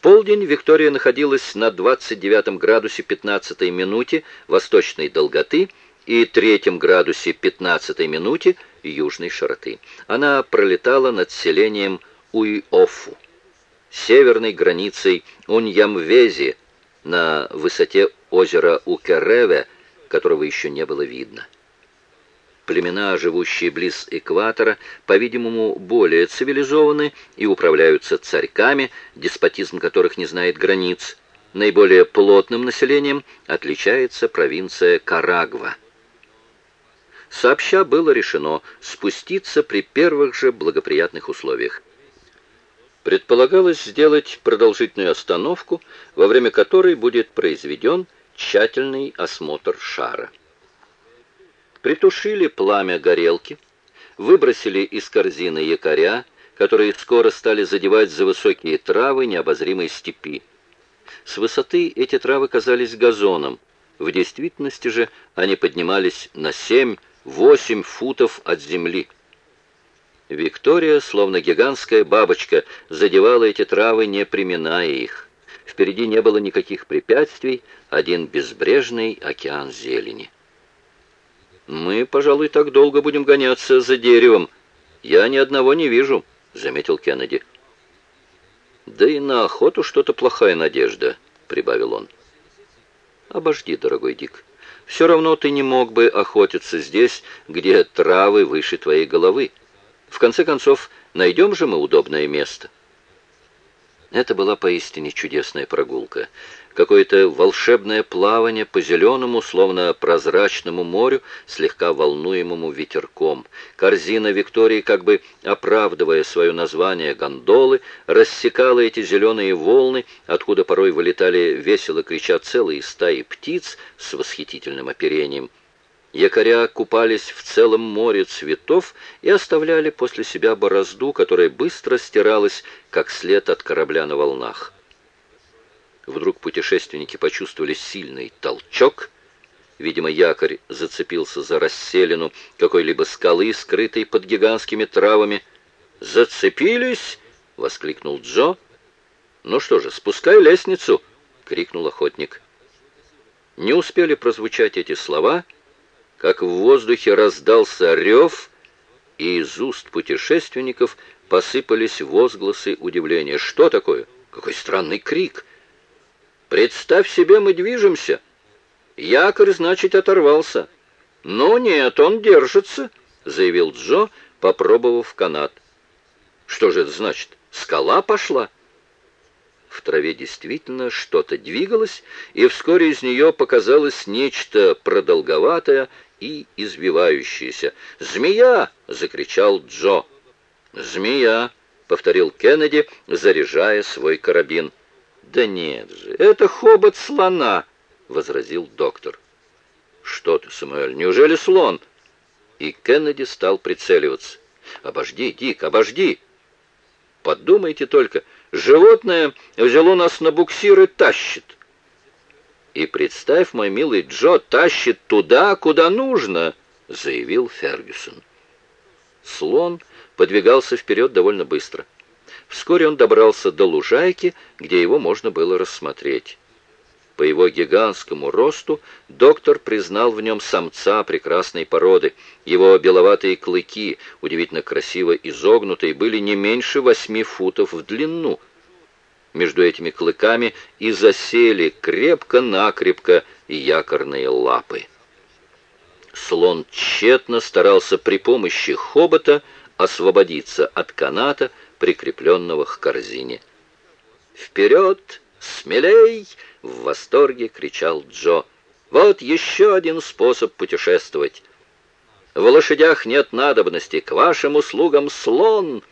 полдень Виктория находилась на 29 градусе 15 минуте восточной долготы и 3 градусе 15 минуте южной широты. Она пролетала над селением Уйофу, северной границей Уньямвези, на высоте озера Укереве, которого еще не было видно. Племена, живущие близ экватора, по-видимому, более цивилизованы и управляются царьками, деспотизм которых не знает границ. Наиболее плотным населением отличается провинция Карагва. Сообща было решено спуститься при первых же благоприятных условиях. Предполагалось сделать продолжительную остановку, во время которой будет произведен тщательный осмотр шара притушили пламя горелки, выбросили из корзины якоря, которые скоро стали задевать за высокие травы необозримой степи. С высоты эти травы казались газоном, в действительности же они поднимались на 7-8 футов от земли. Виктория, словно гигантская бабочка, задевала эти травы, не приминая их. Впереди не было никаких препятствий, один безбрежный океан зелени. «Мы, пожалуй, так долго будем гоняться за деревом. Я ни одного не вижу», — заметил Кеннеди. «Да и на охоту что-то плохая надежда», — прибавил он. «Обожди, дорогой Дик. Все равно ты не мог бы охотиться здесь, где травы выше твоей головы. В конце концов, найдем же мы удобное место». Это была поистине чудесная прогулка какое-то волшебное плавание по зеленому, словно прозрачному морю, слегка волнуемому ветерком. Корзина Виктории, как бы оправдывая свое название гондолы, рассекала эти зеленые волны, откуда порой вылетали весело крича целые стаи птиц с восхитительным оперением. Якоря купались в целом море цветов и оставляли после себя борозду, которая быстро стиралась, как след от корабля на волнах. Вдруг путешественники почувствовали сильный толчок. Видимо, якорь зацепился за расселину какой-либо скалы, скрытой под гигантскими травами. «Зацепились!» — воскликнул Джо. «Ну что же, спускай лестницу!» — крикнул охотник. Не успели прозвучать эти слова, как в воздухе раздался рев, и из уст путешественников посыпались возгласы удивления. «Что такое? Какой странный крик!» Представь себе, мы движемся. Якорь, значит, оторвался. Ну нет, он держится, заявил Джо, попробовав канат. Что же это значит? Скала пошла? В траве действительно что-то двигалось, и вскоре из нее показалось нечто продолговатое и извивающееся. «Змея!» — закричал Джо. «Змея!» — повторил Кеннеди, заряжая свой карабин. «Да нет же, это хобот слона!» — возразил доктор. «Что ты, Самуэль, неужели слон?» И Кеннеди стал прицеливаться. «Обожди, Дик, обожди!» «Подумайте только, животное взяло нас на буксир и тащит!» «И представь, мой милый Джо, тащит туда, куда нужно!» — заявил Фергюсон. Слон подвигался вперед довольно быстро. Вскоре он добрался до лужайки, где его можно было рассмотреть. По его гигантскому росту доктор признал в нем самца прекрасной породы. Его беловатые клыки, удивительно красиво изогнутые, были не меньше восьми футов в длину. Между этими клыками и засели крепко-накрепко якорные лапы. Слон тщетно старался при помощи хобота освободиться от каната, прикрепленного к корзине. «Вперед! Смелей!» — в восторге кричал Джо. «Вот еще один способ путешествовать. В лошадях нет надобности, к вашим услугам слон!»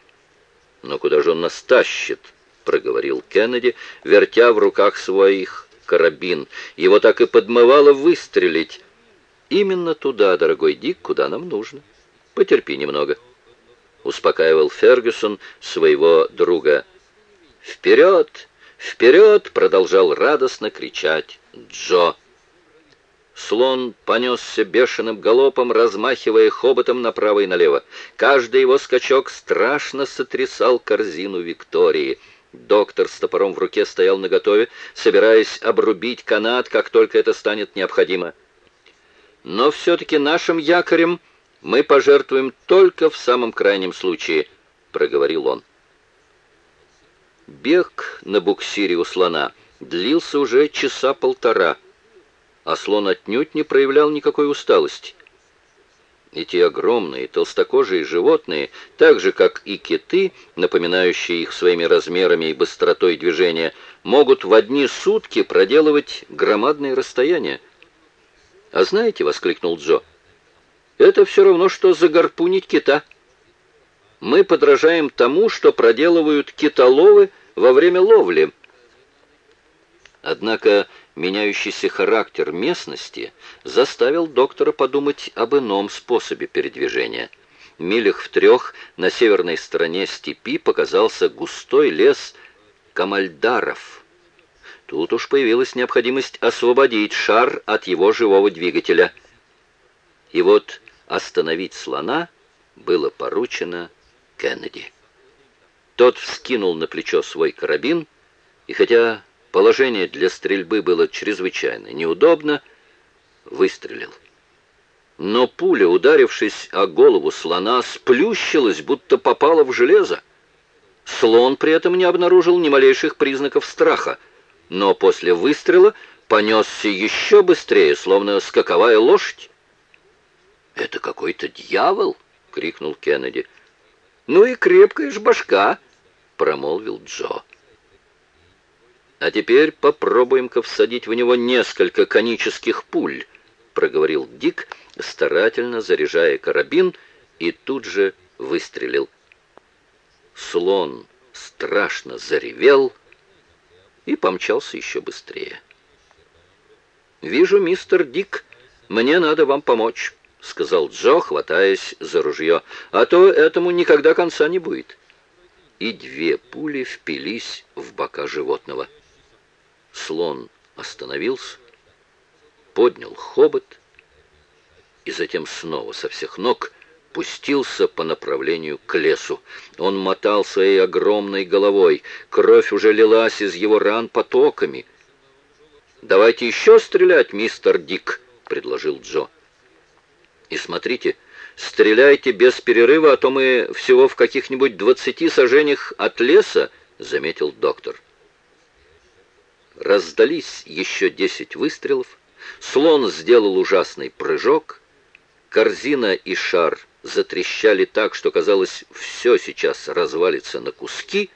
«Но куда же он нас тащит?» — проговорил Кеннеди, вертя в руках своих карабин. Его так и подмывало выстрелить. «Именно туда, дорогой Дик, куда нам нужно. Потерпи немного» успокаивал Фергюсон своего друга. «Вперед! Вперед!» — продолжал радостно кричать Джо. Слон понесся бешеным галопом, размахивая хоботом направо и налево. Каждый его скачок страшно сотрясал корзину Виктории. Доктор с топором в руке стоял наготове, собираясь обрубить канат, как только это станет необходимо. Но все-таки нашим якорем мы пожертвуем только в самом крайнем случае, проговорил он. Бег на буксире у слона длился уже часа полтора, а слон отнюдь не проявлял никакой усталости. Эти огромные толстокожие животные, так же как и киты, напоминающие их своими размерами и быстротой движения, могут в одни сутки проделывать громадные расстояния. «А знаете», — воскликнул Джо, — «это все равно, что загарпунить кита. Мы подражаем тому, что проделывают китоловы во время ловли». Однако меняющийся характер местности заставил доктора подумать об ином способе передвижения. Милях в трех на северной стороне степи показался густой лес камальдаров. Тут уж появилась необходимость освободить шар от его живого двигателя. И вот остановить слона было поручено Кеннеди. Тот вскинул на плечо свой карабин, и хотя Положение для стрельбы было чрезвычайно неудобно. Выстрелил. Но пуля, ударившись о голову слона, сплющилась, будто попала в железо. Слон при этом не обнаружил ни малейших признаков страха, но после выстрела понесся еще быстрее, словно скаковая лошадь. «Это какой-то дьявол!» — крикнул Кеннеди. «Ну и крепкая ж башка!» — промолвил Джо. «А теперь попробуем-ка всадить в него несколько конических пуль», — проговорил Дик, старательно заряжая карабин, и тут же выстрелил. Слон страшно заревел и помчался еще быстрее. «Вижу, мистер Дик, мне надо вам помочь», — сказал Джо, хватаясь за ружье, «а то этому никогда конца не будет». И две пули впились в бока животного. Слон остановился, поднял хобот и затем снова со всех ног пустился по направлению к лесу. Он мотал своей огромной головой, кровь уже лилась из его ран потоками. «Давайте еще стрелять, мистер Дик», — предложил Джо. «И смотрите, стреляйте без перерыва, а то мы всего в каких-нибудь двадцати сажениях от леса», — заметил доктор. Раздались еще десять выстрелов. Слон сделал ужасный прыжок. Корзина и шар затрещали так, что, казалось, все сейчас развалится на куски.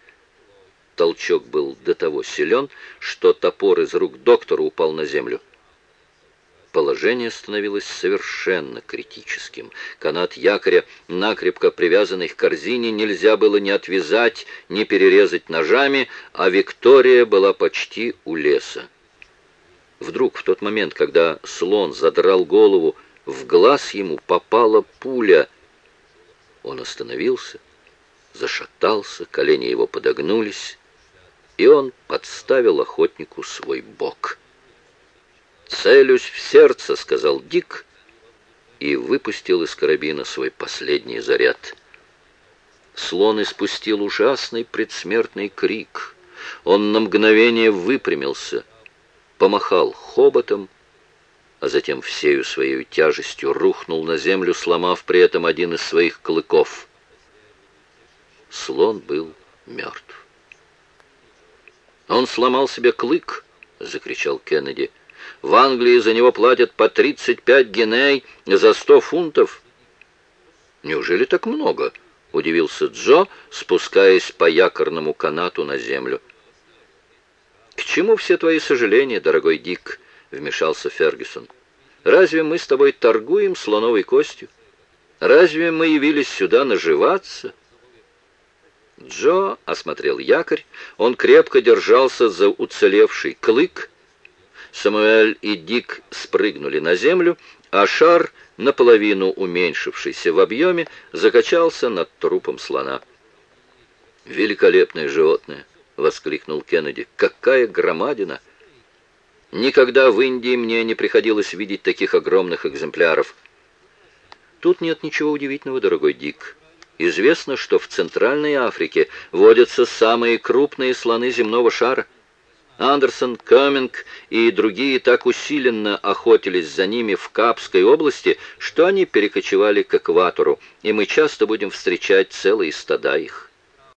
Толчок был до того силен, что топор из рук доктора упал на землю. Положение становилось совершенно критическим. Канат якоря, накрепко привязанный к корзине, нельзя было ни отвязать, ни перерезать ножами, а Виктория была почти у леса. Вдруг, в тот момент, когда слон задрал голову, в глаз ему попала пуля. Он остановился, зашатался, колени его подогнулись, и он подставил охотнику свой бок. «Целюсь в сердце», — сказал Дик, и выпустил из карабина свой последний заряд. Слон испустил ужасный предсмертный крик. Он на мгновение выпрямился, помахал хоботом, а затем всею своей тяжестью рухнул на землю, сломав при этом один из своих клыков. Слон был мертв. «Он сломал себе клык!» — закричал Кеннеди. В Англии за него платят по 35 геней за 100 фунтов. Неужели так много? Удивился Джо, спускаясь по якорному канату на землю. «К чему все твои сожаления, дорогой Дик?» — вмешался Фергюсон. «Разве мы с тобой торгуем слоновой костью? Разве мы явились сюда наживаться?» Джо осмотрел якорь. Он крепко держался за уцелевший клык, Самуэль и Дик спрыгнули на землю, а шар, наполовину уменьшившийся в объеме, закачался над трупом слона. «Великолепное животное!» — воскликнул Кеннеди. «Какая громадина!» «Никогда в Индии мне не приходилось видеть таких огромных экземпляров». «Тут нет ничего удивительного, дорогой Дик. Известно, что в Центральной Африке водятся самые крупные слоны земного шара. Андерсон, Каминг и другие так усиленно охотились за ними в Капской области, что они перекочевали к экватору, и мы часто будем встречать целые стада их.